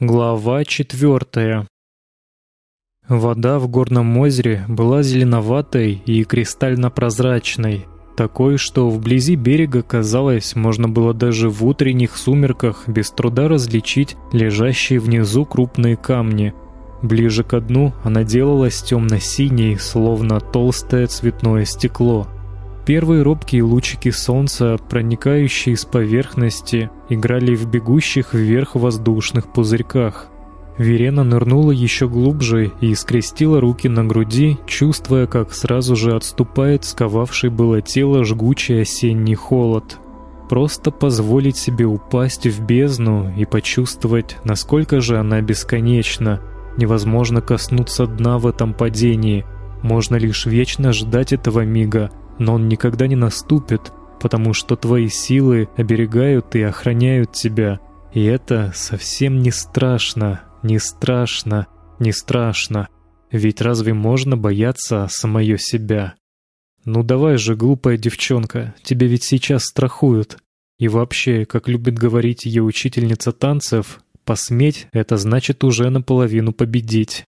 Глава четвертая. Вода в горном озере была зеленоватой и кристально-прозрачной, такой, что вблизи берега, казалось, можно было даже в утренних сумерках без труда различить лежащие внизу крупные камни. Ближе к дну она делалась темно-синей, словно толстое цветное стекло. Первые робкие лучики солнца, проникающие с поверхности, играли в бегущих вверх воздушных пузырьках. Верена нырнула еще глубже и скрестила руки на груди, чувствуя, как сразу же отступает сковавший было тело жгучий осенний холод. Просто позволить себе упасть в бездну и почувствовать, насколько же она бесконечна. Невозможно коснуться дна в этом падении. Можно лишь вечно ждать этого мига, но он никогда не наступит, потому что твои силы оберегают и охраняют тебя. И это совсем не страшно, не страшно, не страшно. Ведь разве можно бояться самое себя? Ну давай же, глупая девчонка, тебя ведь сейчас страхуют. И вообще, как любит говорить ее учительница танцев, посметь — это значит уже наполовину победить.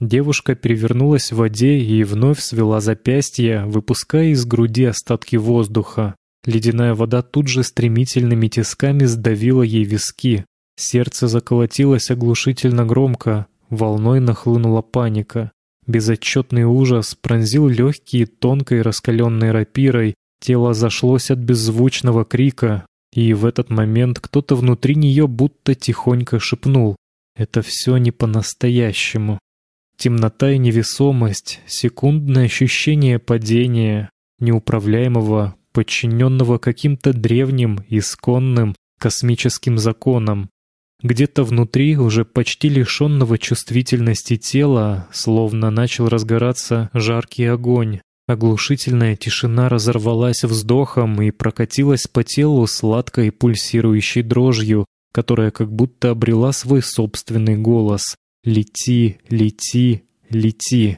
Девушка перевернулась в воде и вновь свела запястье, выпуская из груди остатки воздуха. Ледяная вода тут же стремительными тисками сдавила ей виски. Сердце заколотилось оглушительно громко, волной нахлынула паника. Безотчетный ужас пронзил легкие тонкой раскаленной рапирой, тело зашлось от беззвучного крика, и в этот момент кто-то внутри нее будто тихонько шепнул «Это все не по-настоящему». Темнота и невесомость, секундное ощущение падения, неуправляемого, подчиненного каким-то древним, исконным, космическим законам. Где-то внутри, уже почти лишенного чувствительности тела, словно начал разгораться жаркий огонь. Оглушительная тишина разорвалась вздохом и прокатилась по телу сладкой пульсирующей дрожью, которая как будто обрела свой собственный голос. «Лети, лети, лети!»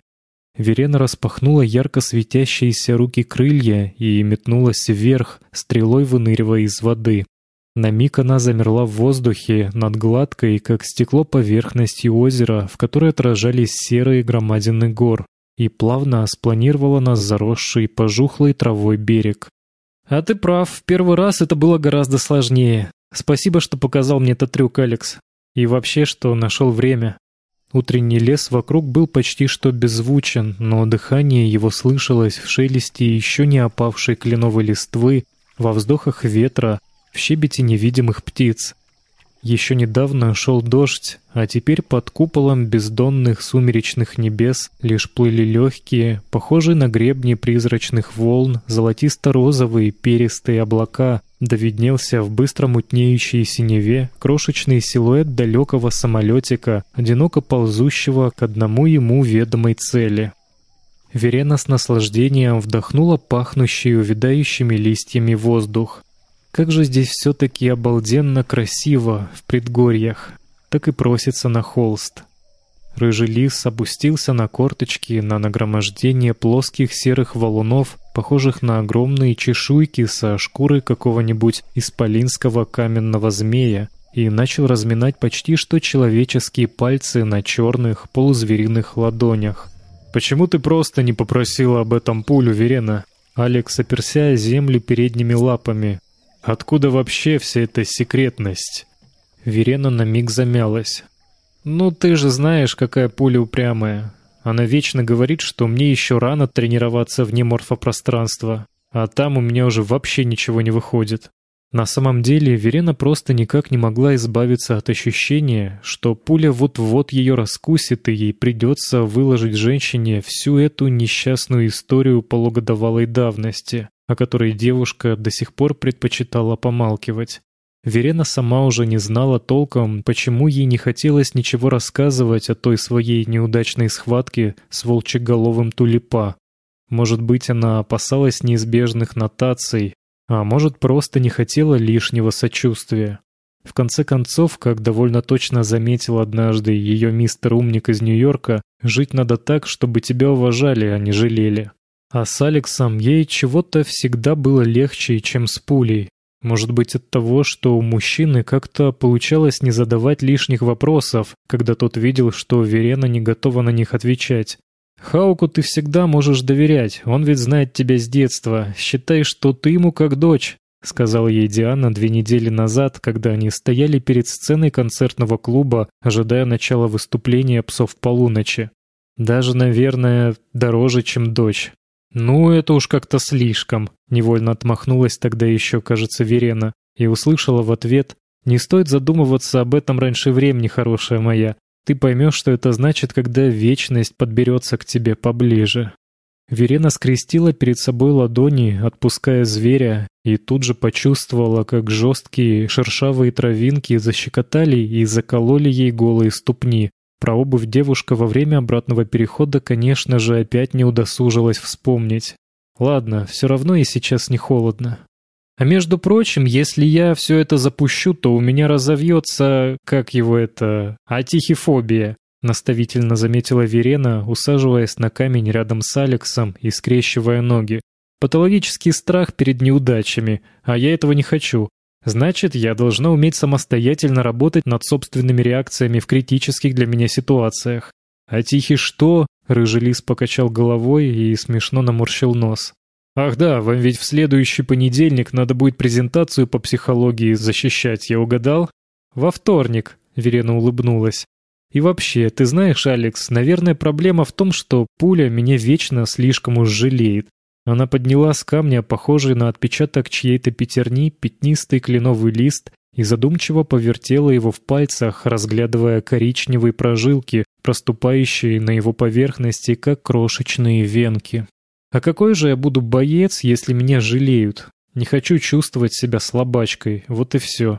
Верена распахнула ярко светящиеся руки крылья и метнулась вверх, стрелой выныривая из воды. На миг она замерла в воздухе над гладкой, как стекло поверхностью озера, в которой отражались серые громадины гор, и плавно спланировала на заросший пожухлой травой берег. «А ты прав, в первый раз это было гораздо сложнее. Спасибо, что показал мне этот трюк, Алекс. И вообще, что нашел время. Утренний лес вокруг был почти что беззвучен, но дыхание его слышалось в шелесте еще не опавшей кленовой листвы, во вздохах ветра, в щебете невидимых птиц. Еще недавно шел дождь, а теперь под куполом бездонных сумеречных небес лишь плыли легкие, похожие на гребни призрачных волн, золотисто-розовые перистые облака, да виднелся в быстро мутнеющей синеве крошечный силуэт далекого самолетика, одиноко ползущего к одному ему ведомой цели. Верена с наслаждением вдохнула пахнущий увядающими листьями воздух. Как же здесь все-таки обалденно красиво в предгорьях, так и просится на холст. Рыжий лис опустился на корточки на нагромождение плоских серых валунов, похожих на огромные чешуйки со шкурой какого-нибудь исполинского каменного змея, и начал разминать почти что человеческие пальцы на черных полузвериных ладонях. «Почему ты просто не попросила об этом пулю, Верена?» Алекс оперся землю передними лапами, Откуда вообще вся эта секретность? Верена на миг замялась. Ну ты же знаешь, какая пуля упрямая. Она вечно говорит, что мне еще рано тренироваться вне морфопространства, а там у меня уже вообще ничего не выходит. На самом деле Верена просто никак не могла избавиться от ощущения, что пуля вот-вот ее раскусит и ей придется выложить женщине всю эту несчастную историю полугодовалой давности о которой девушка до сих пор предпочитала помалкивать. Верена сама уже не знала толком, почему ей не хотелось ничего рассказывать о той своей неудачной схватке с волчеголовым тулипа. Может быть, она опасалась неизбежных нотаций, а может, просто не хотела лишнего сочувствия. В конце концов, как довольно точно заметил однажды ее мистер Умник из Нью-Йорка, жить надо так, чтобы тебя уважали, а не жалели. А с Алексом ей чего-то всегда было легче, чем с пулей. Может быть от того, что у мужчины как-то получалось не задавать лишних вопросов, когда тот видел, что Верена не готова на них отвечать. Хауку ты всегда можешь доверять, он ведь знает тебя с детства. Считай, что ты ему как дочь, сказала ей Диана две недели назад, когда они стояли перед сценой концертного клуба, ожидая начала выступления псов полуночи. Даже, наверное, дороже, чем дочь. Ну, это уж как-то слишком, невольно отмахнулась тогда еще, кажется, Верена, и услышала в ответ: "Не стоит задумываться об этом раньше времени, хорошая моя. Ты поймешь, что это значит, когда вечность подберется к тебе поближе. Верена скрестила перед собой ладони, отпуская зверя, и тут же почувствовала, как жесткие шершавые травинки защекотали и закололи ей голые ступни. Про обувь девушка во время обратного перехода, конечно же, опять не удосужилась вспомнить. Ладно, все равно и сейчас не холодно. А между прочим, если я все это запущу, то у меня разовьется, как его это, атихифобия, наставительно заметила Верена, усаживаясь на камень рядом с Алексом и скрещивая ноги. Патологический страх перед неудачами, а я этого не хочу. Значит, я должна уметь самостоятельно работать над собственными реакциями в критических для меня ситуациях. А тихий что? Рыжий лис покачал головой и смешно наморщил нос. Ах да, вам ведь в следующий понедельник надо будет презентацию по психологии защищать, я угадал? Во вторник, Верена улыбнулась. И вообще, ты знаешь, Алекс, наверное, проблема в том, что пуля меня вечно слишком уж жалеет. Она подняла с камня, похожий на отпечаток чьей-то пятерни, пятнистый кленовый лист и задумчиво повертела его в пальцах, разглядывая коричневые прожилки, проступающие на его поверхности, как крошечные венки. А какой же я буду боец, если меня жалеют? Не хочу чувствовать себя слабачкой, вот и все.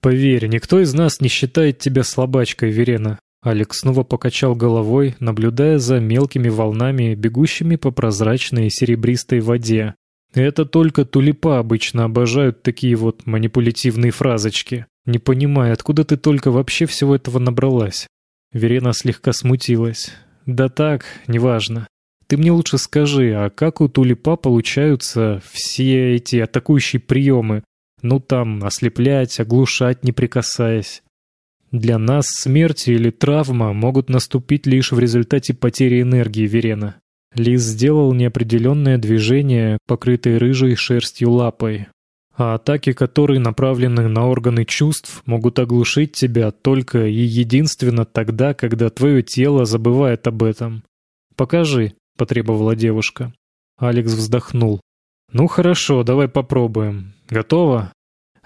Поверь, никто из нас не считает тебя слабачкой, Верена. Алекс снова покачал головой, наблюдая за мелкими волнами, бегущими по прозрачной серебристой воде. Это только тулипа обычно обожают такие вот манипулятивные фразочки. Не понимаю, откуда ты только вообще всего этого набралась. Верена слегка смутилась. Да так, неважно. Ты мне лучше скажи, а как у тулипа получаются все эти атакующие приемы? Ну там, ослеплять, оглушать, не прикасаясь. Для нас смерть или травма могут наступить лишь в результате потери энергии Верена. Лис сделал неопределенное движение, покрытое рыжей шерстью лапой. А атаки, которые направлены на органы чувств, могут оглушить тебя только и единственно тогда, когда твое тело забывает об этом. Покажи. — потребовала девушка. Алекс вздохнул. «Ну хорошо, давай попробуем. Готово?»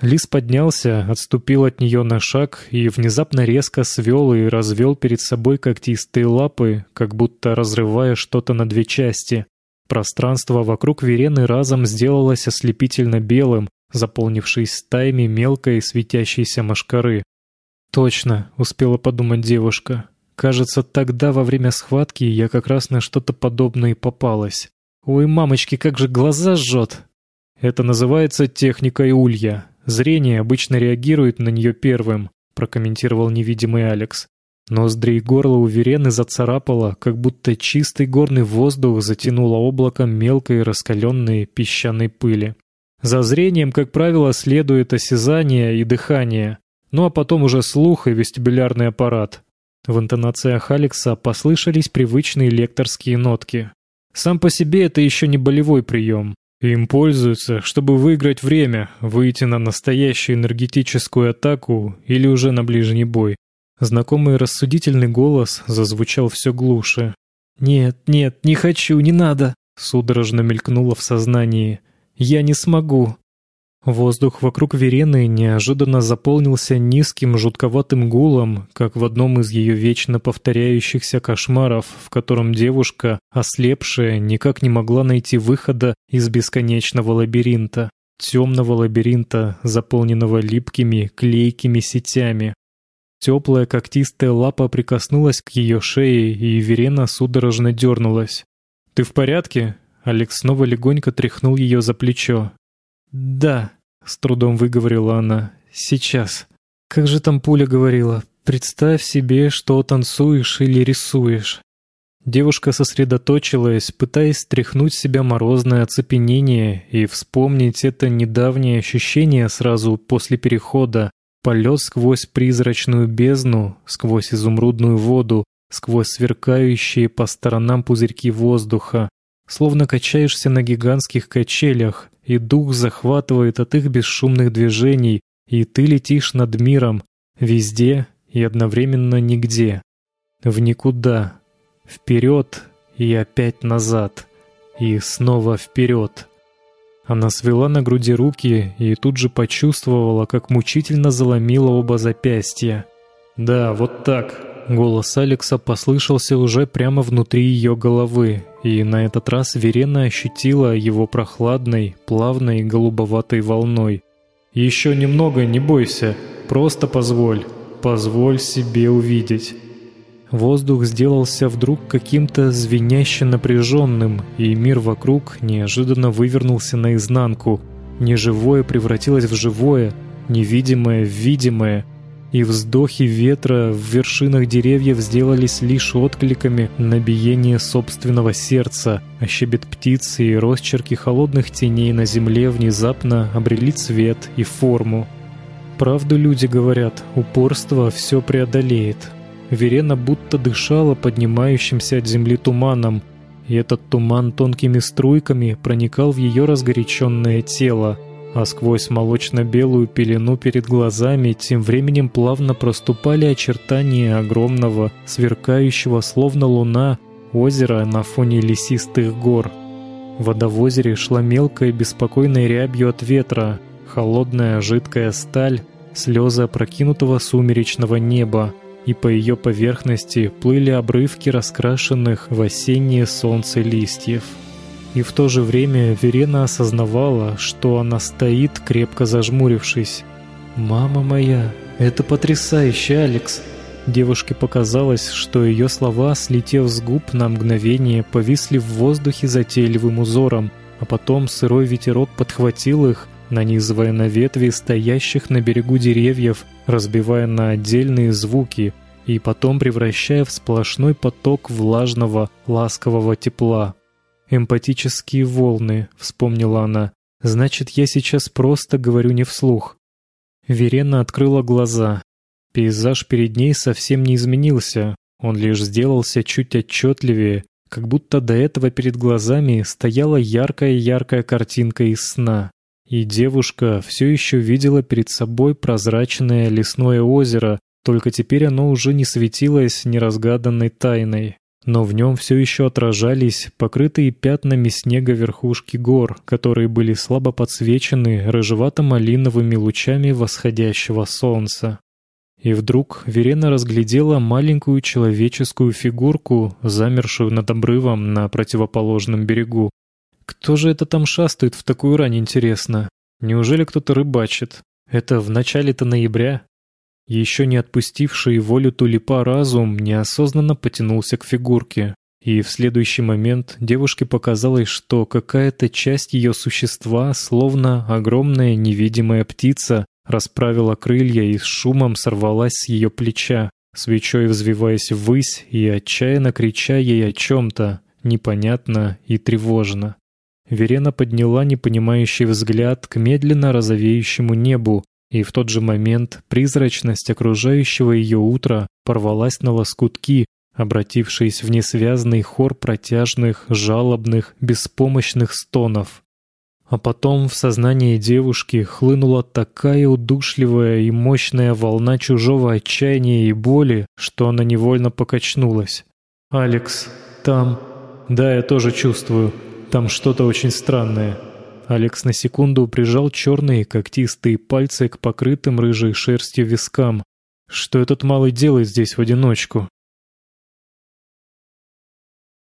Лис поднялся, отступил от нее на шаг и внезапно резко свел и развел перед собой когтистые лапы, как будто разрывая что-то на две части. Пространство вокруг Верены разом сделалось ослепительно белым, заполнившись стаями мелкой светящейся мошкары. «Точно», — успела подумать девушка. Кажется, тогда во время схватки я как раз на что-то подобное попалась. Ой, мамочки, как же глаза жжет! Это называется техникой улья. Зрение обычно реагирует на нее первым, прокомментировал невидимый Алекс. Ноздри и горло уверенно зацарапало, как будто чистый горный воздух затянуло облаком мелкой раскаленной песчаной пыли. За зрением, как правило, следует осязание и дыхание, ну а потом уже слух и вестибулярный аппарат. В интонациях Алекса послышались привычные лекторские нотки. Сам по себе это еще не болевой прием. Им пользуются, чтобы выиграть время, выйти на настоящую энергетическую атаку или уже на ближний бой. Знакомый рассудительный голос зазвучал все глуше. «Нет, нет, не хочу, не надо!» Судорожно мелькнуло в сознании. «Я не смогу!» Воздух вокруг Верены неожиданно заполнился низким жутковатым гулом, как в одном из ее вечно повторяющихся кошмаров, в котором девушка, ослепшая, никак не могла найти выхода из бесконечного лабиринта. Темного лабиринта, заполненного липкими, клейкими сетями. Теплая когтистая лапа прикоснулась к ее шее, и Верена судорожно дернулась. «Ты в порядке?» Алекс снова легонько тряхнул ее за плечо. «Да», с трудом выговорила она. Сейчас. Как же там пуля говорила? Представь себе, что танцуешь или рисуешь. Девушка сосредоточилась, пытаясь стряхнуть себя морозное оцепенение и вспомнить это недавнее ощущение сразу после перехода, полет сквозь призрачную бездну, сквозь изумрудную воду, сквозь сверкающие по сторонам пузырьки воздуха, словно качаешься на гигантских качелях, и дух захватывает от их бесшумных движений, и ты летишь над миром, везде и одновременно нигде, в никуда, вперед и опять назад, и снова вперед. Она свела на груди руки и тут же почувствовала, как мучительно заломила оба запястья. «Да, вот так», Голос Алекса послышался уже прямо внутри ее головы, и на этот раз Верена ощутила его прохладной, плавной голубоватой волной. «Еще немного, не бойся, просто позволь, позволь себе увидеть». Воздух сделался вдруг каким-то звеняще напряженным, и мир вокруг неожиданно вывернулся наизнанку. Неживое превратилось в живое, невидимое в видимое — и вздохи ветра в вершинах деревьев сделались лишь откликами на биение собственного сердца, а щебет птиц и росчерки холодных теней на земле внезапно обрели цвет и форму. Правду люди говорят, упорство все преодолеет. Верена будто дышала поднимающимся от земли туманом, и этот туман тонкими струйками проникал в ее разгоряченное тело, а сквозь молочно-белую пелену перед глазами тем временем плавно проступали очертания огромного, сверкающего словно луна, озера на фоне лесистых гор. Вода в озере шла мелкой беспокойной рябью от ветра, холодная жидкая сталь, слезы опрокинутого сумеречного неба, и по ее поверхности плыли обрывки раскрашенных в осеннее солнце листьев. И в то же время Верена осознавала, что она стоит, крепко зажмурившись. «Мама моя, это потрясающе, Алекс!» Девушке показалось, что ее слова, слетев с губ на мгновение, повисли в воздухе затейливым узором, а потом сырой ветерок подхватил их, нанизывая на ветви стоящих на берегу деревьев, разбивая на отдельные звуки и потом превращая в сплошной поток влажного, ласкового тепла. «Эмпатические волны», — вспомнила она. «Значит, я сейчас просто говорю не вслух». Верена открыла глаза. Пейзаж перед ней совсем не изменился, он лишь сделался чуть отчетливее, как будто до этого перед глазами стояла яркая-яркая картинка из сна. И девушка все еще видела перед собой прозрачное лесное озеро, только теперь оно уже не светилось неразгаданной тайной но в нем все еще отражались покрытые пятнами снега верхушки гор, которые были слабо подсвечены рыжевато-малиновыми лучами восходящего солнца. И вдруг Верена разглядела маленькую человеческую фигурку, замершую над обрывом на противоположном берегу. Кто же это там шастает в такую рань, интересно? Неужели кто-то рыбачит? Это в начале-то ноября? Еще не отпустивший волю тулипа разум неосознанно потянулся к фигурке, и в следующий момент девушке показалось, что какая-то часть ее существа, словно огромная невидимая птица, расправила крылья и с шумом сорвалась с ее плеча, свечой взвиваясь ввысь и отчаянно крича ей о чем-то, непонятно и тревожно. Верена подняла непонимающий взгляд к медленно розовеющему небу, и в тот же момент призрачность окружающего ее утра порвалась на лоскутки, обратившись в несвязный хор протяжных, жалобных, беспомощных стонов. А потом в сознание девушки хлынула такая удушливая и мощная волна чужого отчаяния и боли, что она невольно покачнулась. «Алекс, там...» «Да, я тоже чувствую. Там что-то очень странное». Алекс на секунду прижал черные когтистые пальцы к покрытым рыжей шерстью вискам. Что этот малый делает здесь в одиночку?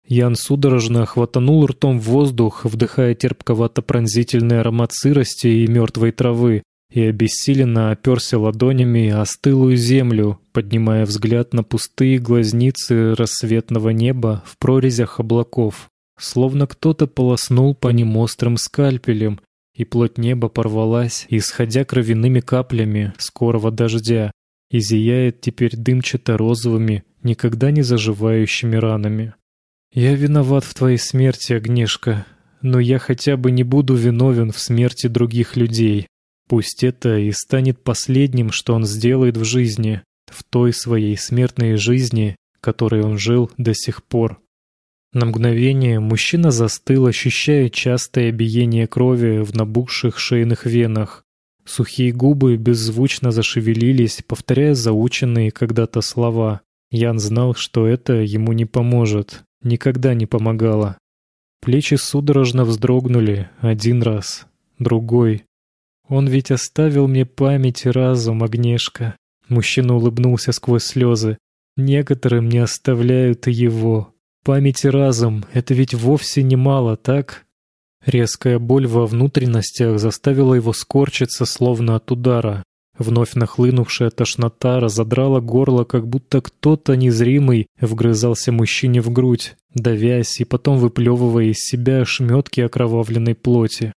Ян судорожно хватанул ртом воздух, вдыхая терпковато-пронзительный аромат сырости и мертвой травы, и обессиленно оперся ладонями о стылую землю, поднимая взгляд на пустые глазницы рассветного неба в прорезях облаков. Словно кто-то полоснул по ним острым скальпелем, и плоть неба порвалась, исходя кровяными каплями скорого дождя, и зияет теперь дымчато-розовыми, никогда не заживающими ранами. «Я виноват в твоей смерти, Агнешка, но я хотя бы не буду виновен в смерти других людей. Пусть это и станет последним, что он сделает в жизни, в той своей смертной жизни, которой он жил до сих пор». На мгновение мужчина застыл, ощущая частое биение крови в набухших шейных венах. Сухие губы беззвучно зашевелились, повторяя заученные когда-то слова. Ян знал, что это ему не поможет, никогда не помогало. Плечи судорожно вздрогнули один раз, другой. «Он ведь оставил мне память и разум, Огнешка». Мужчина улыбнулся сквозь слезы. «Некоторым не оставляют и его. Память и разум — это ведь вовсе не мало, так?» Резкая боль во внутренностях заставила его скорчиться, словно от удара. Вновь нахлынувшая тошнота разодрала горло, как будто кто-то незримый вгрызался мужчине в грудь, давясь и потом выплевывая из себя шметки окровавленной плоти.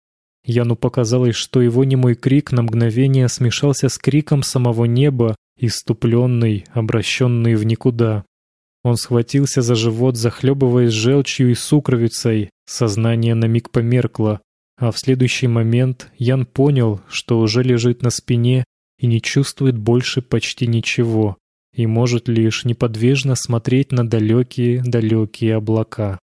Яну показалось, что его немой крик на мгновение смешался с криком самого неба, иступленный, обращенный в никуда. Он схватился за живот, захлебываясь желчью и сукровицей, сознание на миг померкло, а в следующий момент Ян понял, что уже лежит на спине и не чувствует больше почти ничего и может лишь неподвижно смотреть на далекие-далекие облака.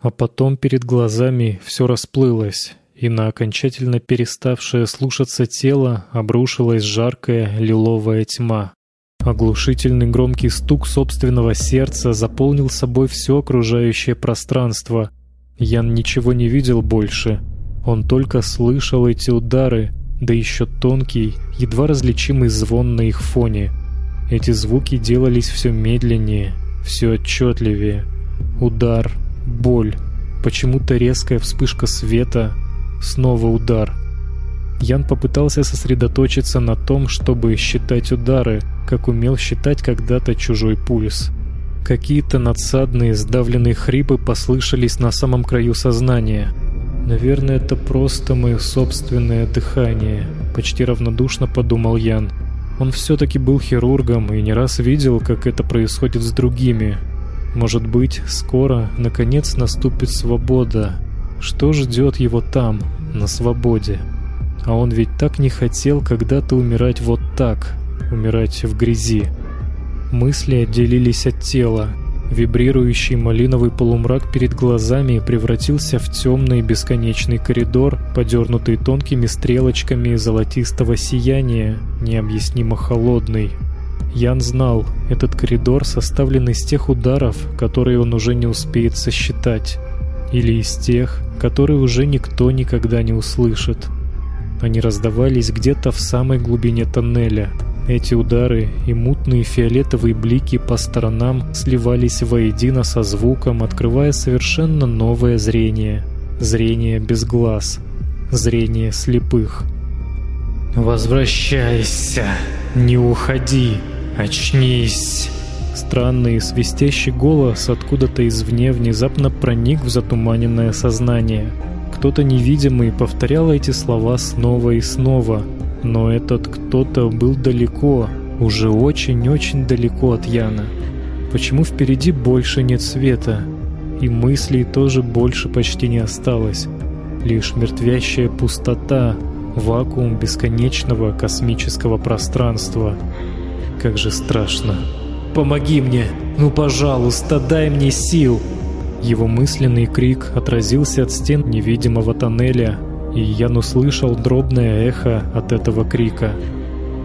А потом перед глазами все расплылось, и на окончательно переставшее слушаться тело обрушилась жаркая лиловая тьма. Оглушительный громкий стук собственного сердца заполнил собой все окружающее пространство. Ян ничего не видел больше. Он только слышал эти удары, да еще тонкий, едва различимый звон на их фоне. Эти звуки делались все медленнее, все отчетливее. Удар, боль, почему-то резкая вспышка света, снова удар. Ян попытался сосредоточиться на том, чтобы считать удары, как умел считать когда-то чужой пульс. Какие-то надсадные, сдавленные хрипы послышались на самом краю сознания — Наверное, это просто мое собственное дыхание, почти равнодушно подумал Ян. Он все-таки был хирургом и не раз видел, как это происходит с другими. Может быть, скоро, наконец, наступит свобода. Что ждет его там, на свободе? А он ведь так не хотел когда-то умирать вот так, умирать в грязи. Мысли отделились от тела, Вибрирующий малиновый полумрак перед глазами превратился в темный бесконечный коридор, подернутый тонкими стрелочками золотистого сияния, необъяснимо холодный. Ян знал, этот коридор составлен из тех ударов, которые он уже не успеет сосчитать, или из тех, которые уже никто никогда не услышит. Они раздавались где-то в самой глубине тоннеля — эти удары и мутные фиолетовые блики по сторонам сливались воедино со звуком, открывая совершенно новое зрение. Зрение без глаз. Зрение слепых. «Возвращайся! Не уходи! Очнись!» Странный свистящий голос откуда-то извне внезапно проник в затуманенное сознание. Кто-то невидимый повторял эти слова снова и снова — но этот кто-то был далеко, уже очень-очень далеко от Яна. Почему впереди больше нет света? И мыслей тоже больше почти не осталось. Лишь мертвящая пустота, вакуум бесконечного космического пространства. Как же страшно. «Помоги мне! Ну, пожалуйста, дай мне сил!» Его мысленный крик отразился от стен невидимого тоннеля, и Ян услышал дробное эхо от этого крика.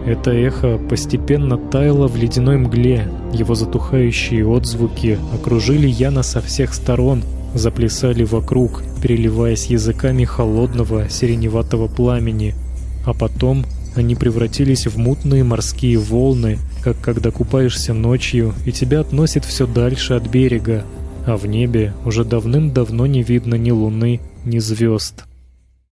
Это эхо постепенно таяло в ледяной мгле, его затухающие отзвуки окружили Яна со всех сторон, заплясали вокруг, переливаясь языками холодного сиреневатого пламени, а потом они превратились в мутные морские волны, как когда купаешься ночью и тебя относит все дальше от берега, а в небе уже давным-давно не видно ни луны, ни звезд.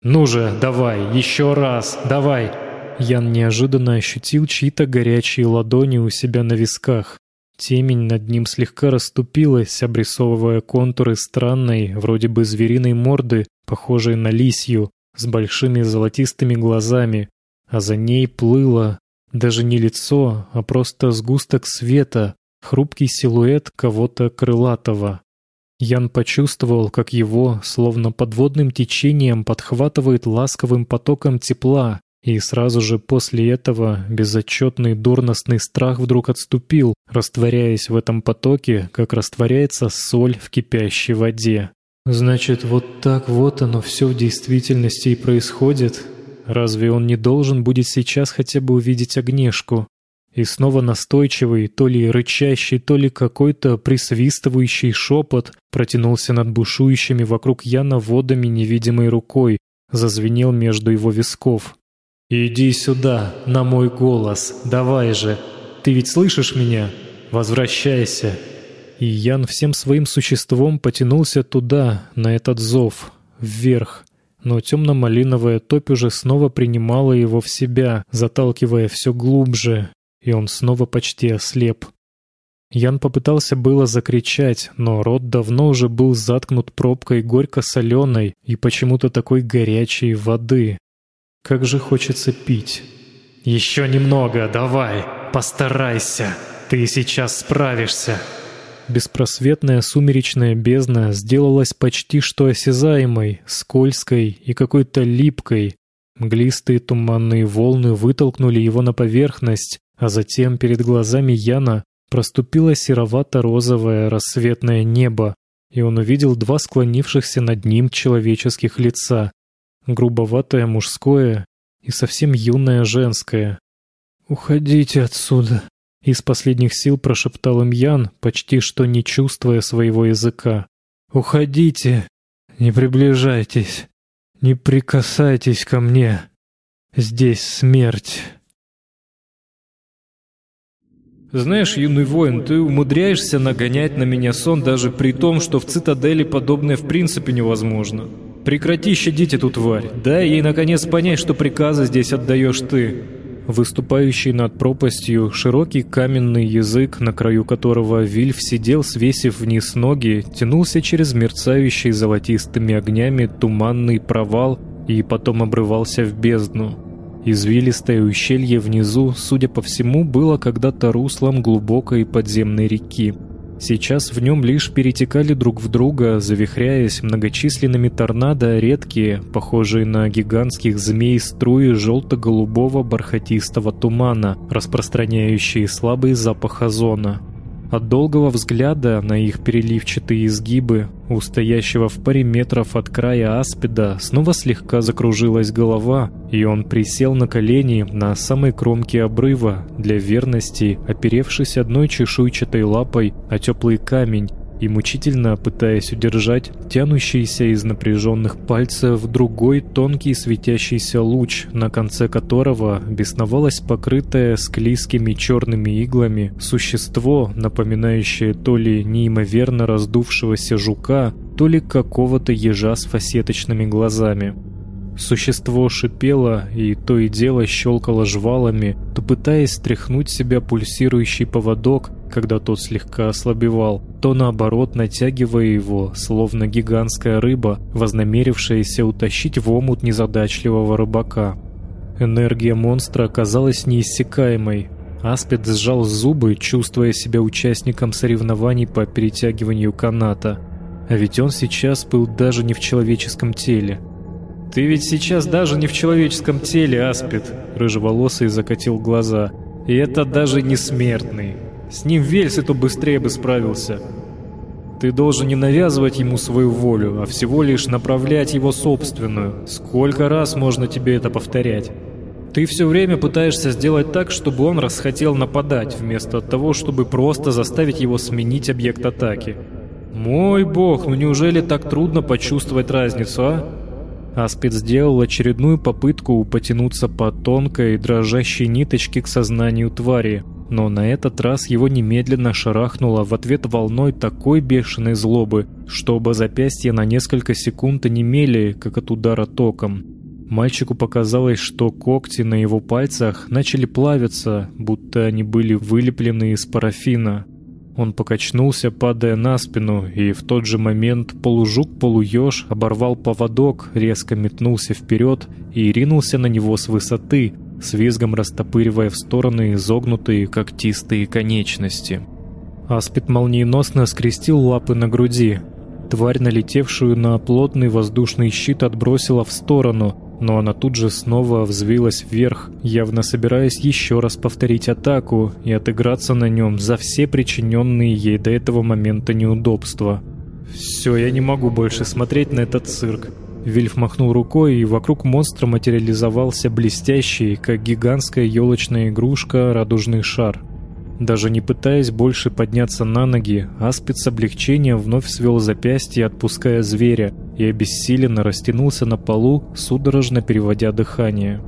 «Ну же, давай, еще раз, давай!» Ян неожиданно ощутил чьи-то горячие ладони у себя на висках. Темень над ним слегка расступилась, обрисовывая контуры странной, вроде бы звериной морды, похожей на лисью, с большими золотистыми глазами, а за ней плыло даже не лицо, а просто сгусток света, хрупкий силуэт кого-то крылатого. Ян почувствовал, как его, словно подводным течением, подхватывает ласковым потоком тепла, и сразу же после этого безотчетный дурностный страх вдруг отступил, растворяясь в этом потоке, как растворяется соль в кипящей воде. «Значит, вот так вот оно все в действительности и происходит? Разве он не должен будет сейчас хотя бы увидеть огнешку?» И снова настойчивый, то ли рычащий, то ли какой-то присвистывающий шепот протянулся над бушующими вокруг Яна водами невидимой рукой, зазвенел между его висков. «Иди сюда, на мой голос, давай же! Ты ведь слышишь меня? Возвращайся!» И Ян всем своим существом потянулся туда, на этот зов, вверх. Но темно-малиновая топь уже снова принимала его в себя, заталкивая все глубже, и он снова почти ослеп. Ян попытался было закричать, но рот давно уже был заткнут пробкой горько-соленой и почему-то такой горячей воды. Как же хочется пить. «Еще немного, давай, постарайся, ты сейчас справишься». Беспросветная сумеречная бездна сделалась почти что осязаемой, скользкой и какой-то липкой. Мглистые туманные волны вытолкнули его на поверхность, а затем перед глазами Яна проступило серовато-розовое рассветное небо, и он увидел два склонившихся над ним человеческих лица грубоватое мужское и совсем юное женское. «Уходите отсюда!» Из последних сил прошептал им Ян, почти что не чувствуя своего языка. «Уходите! Не приближайтесь! Не прикасайтесь ко мне! Здесь смерть!» Знаешь, юный воин, ты умудряешься нагонять на меня сон даже при том, что в цитадели подобное в принципе невозможно. Прекрати щадить эту тварь. Дай ей наконец понять, что приказы здесь отдаешь ты. Выступающий над пропастью широкий каменный язык, на краю которого Вильф сидел, свесив вниз ноги, тянулся через мерцающий золотистыми огнями туманный провал и потом обрывался в бездну. Извилистое ущелье внизу, судя по всему, было когда-то руслом глубокой подземной реки. Сейчас в нем лишь перетекали друг в друга, завихряясь многочисленными торнадо, редкие, похожие на гигантских змей, струи желто-голубого бархатистого тумана, распространяющие слабый запах озона. От долгого взгляда на их переливчатые изгибы у стоящего в паре метров от края аспида снова слегка закружилась голова, и он присел на колени на самой кромке обрыва, для верности оперевшись одной чешуйчатой лапой о теплый камень и мучительно пытаясь удержать тянущийся из напряженных пальцев другой тонкий светящийся луч, на конце которого бесновалось покрытое склизкими черными иглами существо, напоминающее то ли неимоверно раздувшегося жука, то ли какого-то ежа с фасеточными глазами. Существо шипело и то и дело щелкало жвалами, то пытаясь стряхнуть себя пульсирующий поводок, когда тот слегка ослабевал, то наоборот натягивая его, словно гигантская рыба, вознамерившаяся утащить в омут незадачливого рыбака. Энергия монстра оказалась неиссякаемой. Аспид сжал зубы, чувствуя себя участником соревнований по перетягиванию каната. А ведь он сейчас был даже не в человеческом теле. «Ты ведь сейчас даже не в человеческом теле, Аспид!» Рыжеволосый закатил глаза. «И это даже не смертный. С ним Вельситу быстрее бы справился. Ты должен не навязывать ему свою волю, а всего лишь направлять его собственную. Сколько раз можно тебе это повторять?» Ты все время пытаешься сделать так, чтобы он расхотел нападать, вместо того, чтобы просто заставить его сменить объект атаки. Мой бог, ну неужели так трудно почувствовать разницу, а? Аспид сделал очередную попытку потянуться по тонкой, дрожащей ниточке к сознанию твари, но на этот раз его немедленно шарахнуло в ответ волной такой бешеной злобы, что оба запястья на несколько секунд онемели, как от удара током. Мальчику показалось, что когти на его пальцах начали плавиться, будто они были вылеплены из парафина. Он покачнулся, падая на спину, и в тот же момент полужук-полуеж оборвал поводок, резко метнулся вперед и ринулся на него с высоты, с визгом растопыривая в стороны изогнутые когтистые конечности. Аспид молниеносно скрестил лапы на груди. Тварь, налетевшую на плотный воздушный щит, отбросила в сторону, но она тут же снова взвилась вверх, явно собираясь еще раз повторить атаку и отыграться на нем за все причиненные ей до этого момента неудобства. «Все, я не могу больше смотреть на этот цирк». Вильф махнул рукой, и вокруг монстра материализовался блестящий, как гигантская елочная игрушка, радужный шар. Даже не пытаясь больше подняться на ноги, Аспид с облегчением вновь свел запястье, отпуская зверя, и обессиленно растянулся на полу, судорожно переводя дыхание.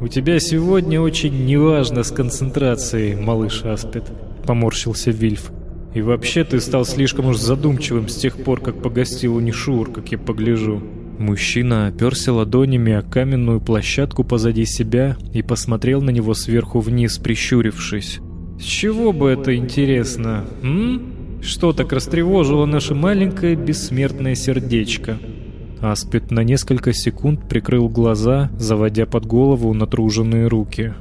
«У тебя сегодня очень неважно с концентрацией, малыш Аспид», — поморщился Вильф. «И вообще ты стал слишком уж задумчивым с тех пор, как погостил у Нишур, как я погляжу». Мужчина оперся ладонями о каменную площадку позади себя и посмотрел на него сверху вниз, прищурившись. С чего бы это интересно, м? Что так растревожило наше маленькое бессмертное сердечко? Аспид на несколько секунд прикрыл глаза, заводя под голову натруженные руки.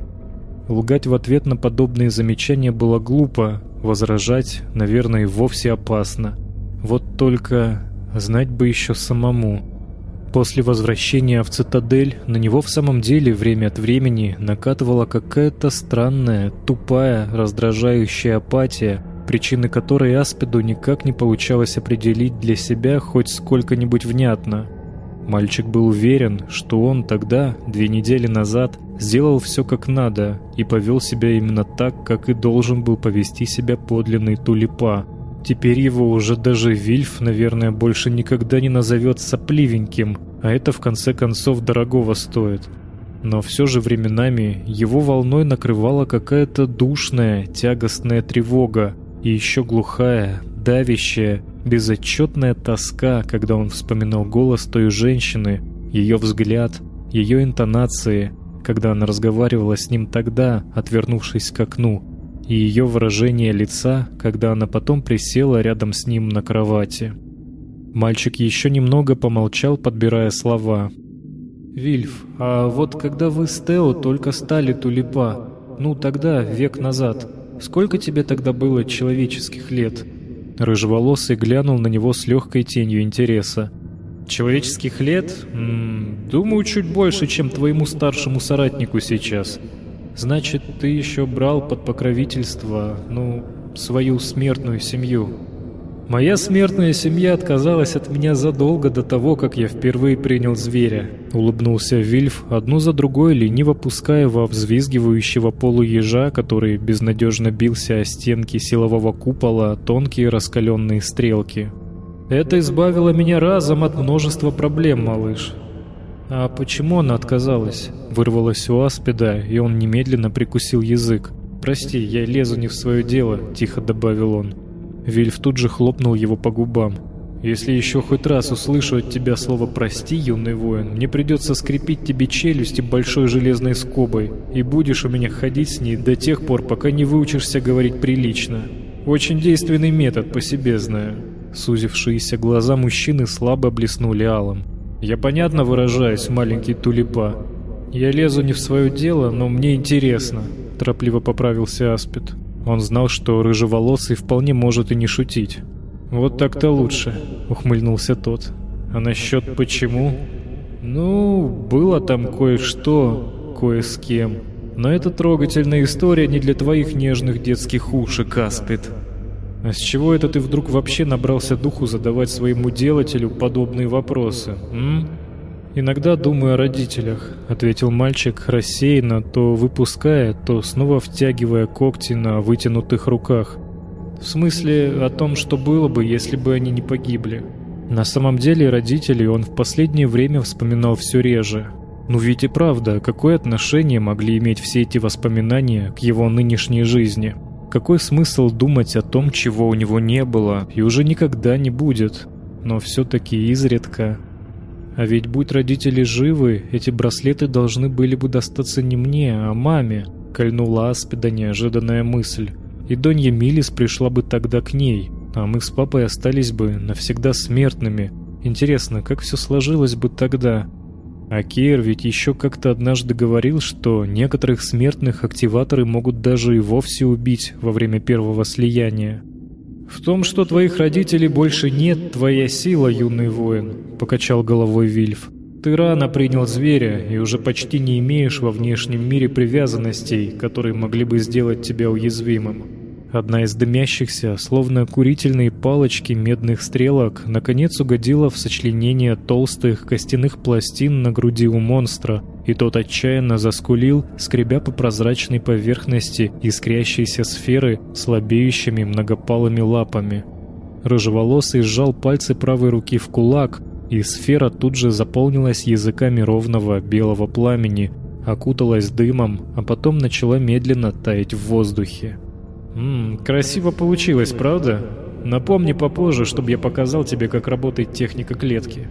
Лгать в ответ на подобные замечания было глупо, возражать, наверное, вовсе опасно. Вот только знать бы еще самому. После возвращения в цитадель на него в самом деле время от времени накатывала какая-то странная, тупая, раздражающая апатия, причины которой Аспиду никак не получалось определить для себя хоть сколько-нибудь внятно. Мальчик был уверен, что он тогда, две недели назад, сделал все как надо и повел себя именно так, как и должен был повести себя подлинный тулипа – Теперь его уже даже Вильф, наверное, больше никогда не назовет сопливеньким, а это в конце концов дорогого стоит. Но все же временами его волной накрывала какая-то душная, тягостная тревога и еще глухая, давящая, безотчетная тоска, когда он вспоминал голос той женщины, ее взгляд, ее интонации, когда она разговаривала с ним тогда, отвернувшись к окну, и ее выражение лица, когда она потом присела рядом с ним на кровати. Мальчик еще немного помолчал, подбирая слова. «Вильф, а вот когда вы с Тео только стали тулипа, ну тогда, век назад, сколько тебе тогда было человеческих лет?» Рыжеволосый глянул на него с легкой тенью интереса. «Человеческих лет? М -м, думаю, чуть больше, чем твоему старшему соратнику сейчас. Значит, ты еще брал под покровительство, ну, свою смертную семью. Моя смертная семья отказалась от меня задолго до того, как я впервые принял зверя. Улыбнулся Вильф, одну за другой лениво пуская во взвизгивающего полуежа, который безнадежно бился о стенки силового купола, тонкие раскаленные стрелки. Это избавило меня разом от множества проблем, малыш. «А почему она отказалась?» Вырвалась у Аспида, и он немедленно прикусил язык. «Прости, я лезу не в свое дело», — тихо добавил он. Вильф тут же хлопнул его по губам. «Если еще хоть раз услышу от тебя слово «прости», юный воин, мне придется скрепить тебе челюсти большой железной скобой, и будешь у меня ходить с ней до тех пор, пока не выучишься говорить прилично. Очень действенный метод, по себе знаю». Сузившиеся глаза мужчины слабо блеснули алым. Я понятно выражаюсь, маленький тулипа. Я лезу не в свое дело, но мне интересно, торопливо поправился Аспид. Он знал, что рыжеволосый вполне может и не шутить. Вот так-то лучше, ухмыльнулся тот. А насчет почему? Ну, было там кое-что, кое с кем. Но это трогательная история не для твоих нежных детских ушек, Аспид. А с чего это ты вдруг вообще набрался духу задавать своему делателю подобные вопросы, м? Иногда думаю о родителях, ответил мальчик рассеянно, то выпуская, то снова втягивая когти на вытянутых руках. В смысле о том, что было бы, если бы они не погибли. На самом деле родителей он в последнее время вспоминал все реже. Ну ведь и правда, какое отношение могли иметь все эти воспоминания к его нынешней жизни? Какой смысл думать о том, чего у него не было и уже никогда не будет? Но все-таки изредка. А ведь будь родители живы, эти браслеты должны были бы достаться не мне, а маме. Кольнула Аспида неожиданная мысль. И Донья Милис пришла бы тогда к ней, а мы с папой остались бы навсегда смертными. Интересно, как все сложилось бы тогда? А Кейр ведь еще как-то однажды говорил, что некоторых смертных активаторы могут даже и вовсе убить во время первого слияния. «В том, что твоих родителей больше нет, твоя сила, юный воин», — покачал головой Вильф. «Ты рано принял зверя и уже почти не имеешь во внешнем мире привязанностей, которые могли бы сделать тебя уязвимым. Одна из дымящихся, словно курительные палочки медных стрелок, наконец угодила в сочленение толстых костяных пластин на груди у монстра, и тот отчаянно заскулил, скребя по прозрачной поверхности искрящейся сферы слабеющими многопалыми лапами. Рыжеволосый сжал пальцы правой руки в кулак, и сфера тут же заполнилась языками ровного белого пламени, окуталась дымом, а потом начала медленно таять в воздухе. «Ммм, красиво получилось, правда? Напомни попозже, чтобы я показал тебе, как работает техника клетки».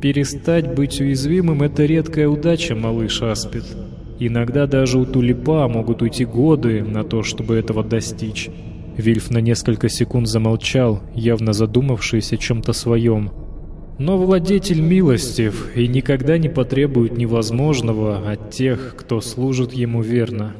Перестать быть уязвимым — это редкая удача, малыш Аспид. Иногда даже у тулипа могут уйти годы на то, чтобы этого достичь. Вильф на несколько секунд замолчал, явно задумавшись о чем-то своем. Но владетель милостив и никогда не потребует невозможного от тех, кто служит ему верно.